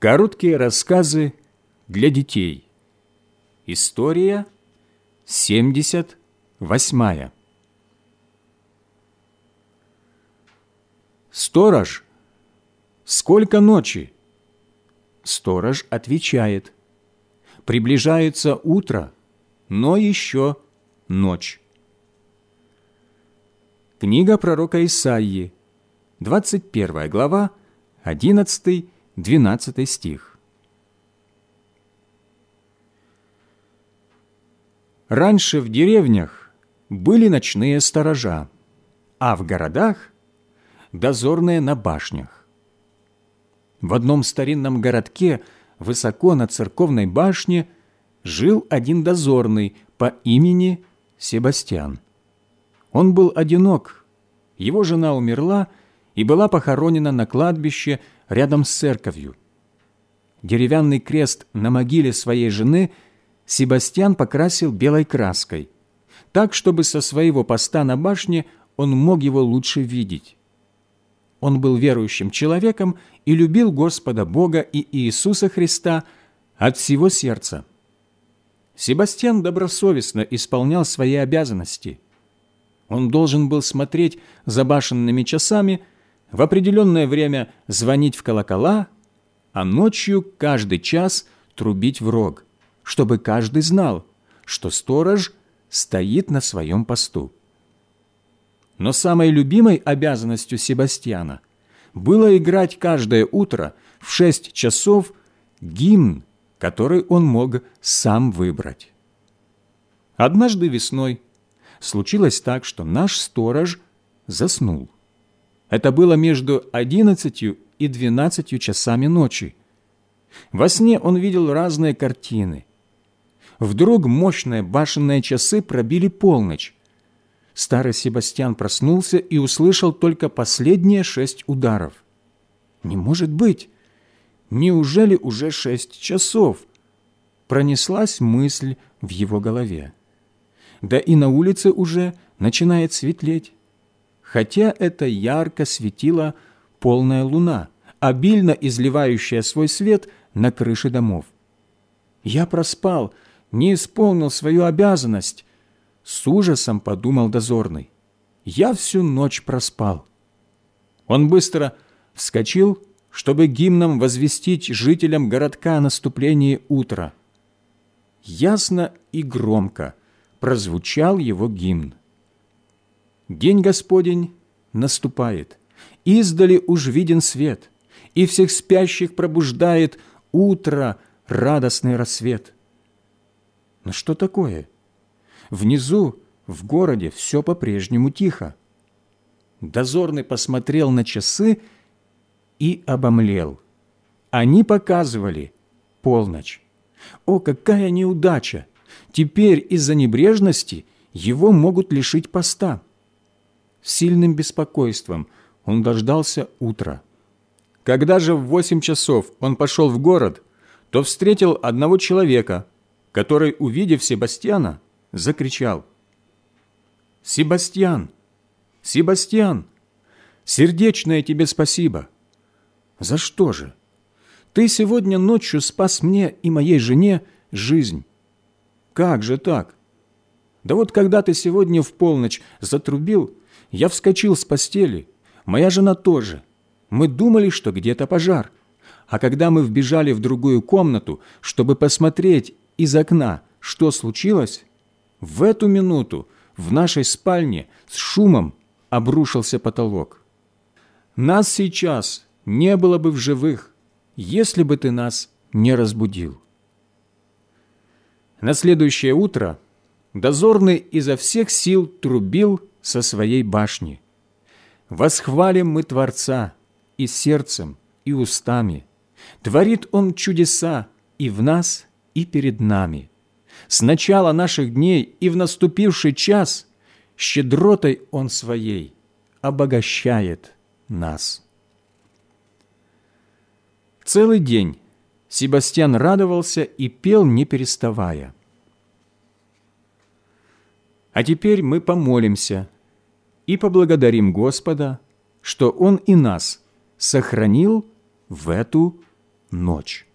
Короткие рассказы для детей. История 78. Сторож, сколько ночи? Сторож отвечает, приближается утро, но еще ночь. Книга пророка Исаии, 21 глава, 11-12 стих. Раньше в деревнях были ночные сторожа, а в городах – дозорные на башнях. В одном старинном городке, высоко на церковной башне, жил один дозорный по имени Себастьян. Он был одинок, его жена умерла и была похоронена на кладбище рядом с церковью. Деревянный крест на могиле своей жены – Себастьян покрасил белой краской, так, чтобы со своего поста на башне он мог его лучше видеть. Он был верующим человеком и любил Господа Бога и Иисуса Христа от всего сердца. Себастьян добросовестно исполнял свои обязанности. Он должен был смотреть за башенными часами, в определенное время звонить в колокола, а ночью каждый час трубить в рог – чтобы каждый знал, что сторож стоит на своем посту. Но самой любимой обязанностью Себастьяна было играть каждое утро в шесть часов гимн, который он мог сам выбрать. Однажды весной случилось так, что наш сторож заснул. Это было между одиннадцатью и двенадцатью часами ночи. Во сне он видел разные картины, Вдруг мощные башенные часы пробили полночь. Старый Себастьян проснулся и услышал только последние шесть ударов. «Не может быть! Неужели уже шесть часов?» Пронеслась мысль в его голове. Да и на улице уже начинает светлеть. Хотя это ярко светила полная луна, обильно изливающая свой свет на крыши домов. «Я проспал», не исполнил свою обязанность. С ужасом подумал дозорный. Я всю ночь проспал. Он быстро вскочил, чтобы гимном возвестить жителям городка о наступлении утра. Ясно и громко прозвучал его гимн. День Господень наступает, издали уж виден свет, и всех спящих пробуждает утро, радостный рассвет. Но что такое? Внизу, в городе, все по-прежнему тихо. Дозорный посмотрел на часы и обомлел. Они показывали полночь. О, какая неудача! Теперь из-за небрежности его могут лишить поста. Сильным беспокойством он дождался утра. Когда же в восемь часов он пошел в город, то встретил одного человека, который, увидев Себастьяна, закричал «Себастьян! Себастьян! Сердечное тебе спасибо!» «За что же? Ты сегодня ночью спас мне и моей жене жизнь. Как же так? Да вот когда ты сегодня в полночь затрубил, я вскочил с постели, моя жена тоже. Мы думали, что где-то пожар. А когда мы вбежали в другую комнату, чтобы посмотреть из окна, что случилось, в эту минуту в нашей спальне с шумом обрушился потолок. Нас сейчас не было бы в живых, если бы ты нас не разбудил. На следующее утро дозорный изо всех сил трубил со своей башни. Восхвалим мы Творца и сердцем, и устами. Творит Он чудеса и в нас, и перед нами. С начала наших дней и в наступивший час щедротой Он Своей обогащает нас. Целый день Себастьян радовался и пел, не переставая. А теперь мы помолимся и поблагодарим Господа, что Он и нас сохранил в эту ночь.